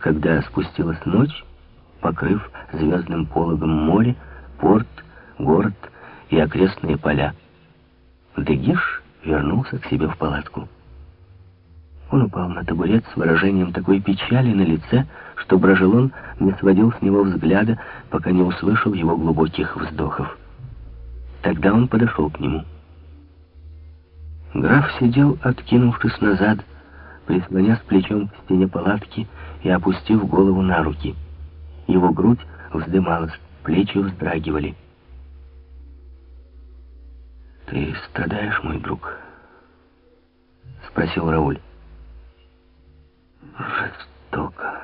когда спустилась ночь, покрыв звездным пологом море, порт, город и окрестные поля. Дегиш вернулся к себе в палатку. Он упал на табурет с выражением такой печали на лице, что Брожелон не сводил с него взгляда, пока не услышал его глубоких вздохов. Тогда он подошел к нему. Граф сидел, откинувшись назад, прислонясь плечом к стене палатки и опустив голову на руки. Его грудь вздымалась, плечи вздрагивали. «Ты страдаешь, мой друг?» — спросил Рауль. «Жестоко.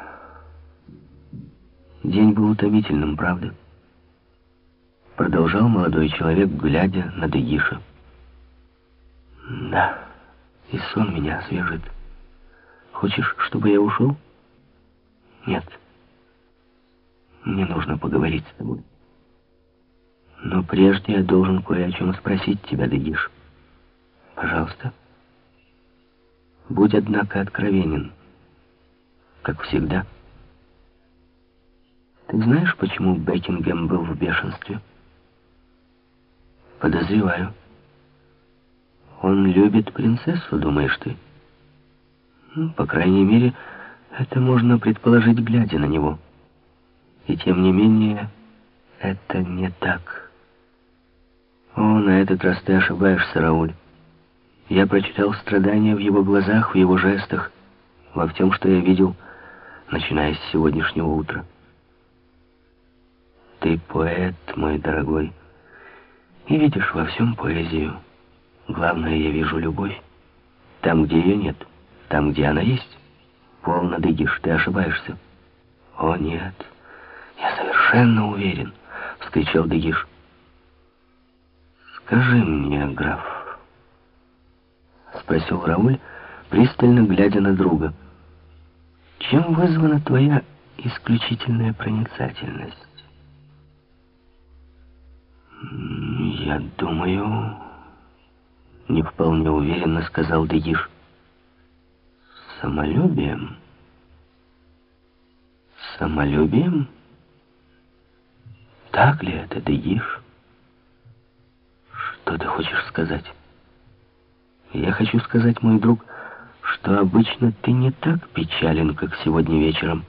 День был утомительным, правда?» Продолжал молодой человек, глядя на Дегиша. «Да, и сон меня освежит. Хочешь, чтобы я ушел?» «Нет. Мне нужно поговорить с тобой». Но прежде я должен кое о чем спросить тебя, Дегиш. Пожалуйста. Будь, однако, откровенен, как всегда. Ты знаешь, почему Бекингем был в бешенстве? Подозреваю. Он любит принцессу, думаешь ты? Ну, по крайней мере, это можно предположить, глядя на него. И тем не менее, это не так. О, на этот раз ты ошибаешься, Рауль. Я прочитал страдания в его глазах, в его жестах, во всем, что я видел, начиная с сегодняшнего утра. Ты поэт, мой дорогой, и видишь во всем поэзию. Главное, я вижу любовь. Там, где ее нет, там, где она есть. Полно дыгишь, ты ошибаешься. О, нет, я совершенно уверен, вскричал Дыгиш. «Скажи мне, граф», — спросил Рауль, пристально глядя на друга, «чем вызвана твоя исключительная проницательность?» «Я думаю...» — не вполне уверенно сказал Дегиш. «Самолюбием?» «Самолюбием? Так ли это, Дегиш?» Что ты хочешь сказать? Я хочу сказать, мой друг, что обычно ты не так печален, как сегодня вечером.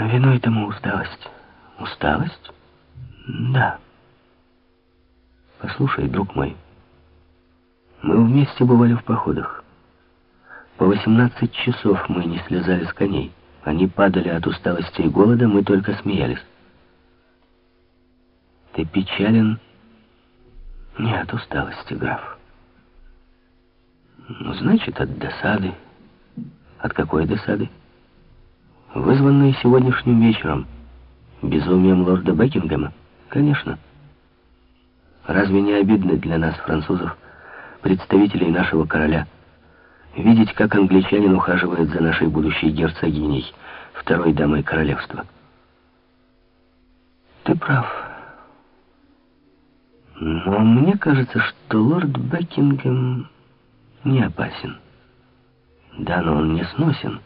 Виной тому усталость. Усталость? Да. Послушай, друг мой, мы вместе бывали в походах. По 18 часов мы не слезали с коней. Они падали от усталости и голода, мы только смеялись. Ты печален не от усталости, граф. Ну, значит, от досады. От какой досады? Вызванной сегодняшним вечером. Безумием лорда Бекингема? Конечно. Разве не обидно для нас, французов, представителей нашего короля, видеть, как англичанин ухаживает за нашей будущей герцогиней, второй дамой королевства? Ты прав. Но мне кажется, что лорд Бекингем не опасен. Да, но он не сносен.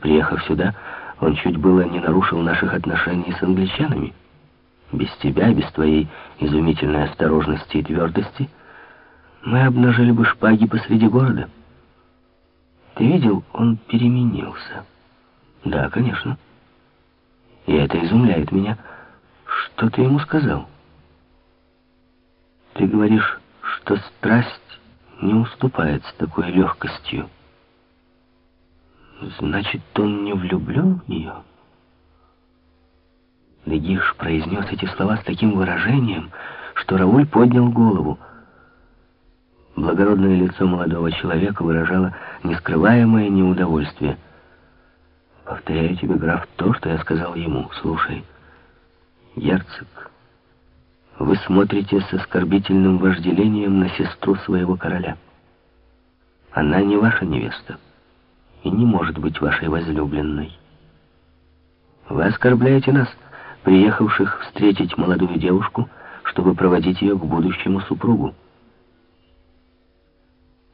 Приехав сюда, он чуть было не нарушил наших отношений с англичанами. Без тебя, без твоей изумительной осторожности и твердости, мы обнажили бы шпаги посреди города. Ты видел, он переменился. Да, конечно. И это изумляет меня. Что ты ему сказал? Ты говоришь, что страсть не уступает с такой легкостью. Значит, он не влюблен в нее? Дегиш произнес эти слова с таким выражением, что Рауль поднял голову. Благородное лицо молодого человека выражало нескрываемое неудовольствие. «Повторяю тебе, граф, то, что я сказал ему. Слушай, герцог...» Вы смотрите с оскорбительным вожделением на сестру своего короля. Она не ваша невеста и не может быть вашей возлюбленной. Вы оскорбляете нас, приехавших встретить молодую девушку, чтобы проводить ее к будущему супругу.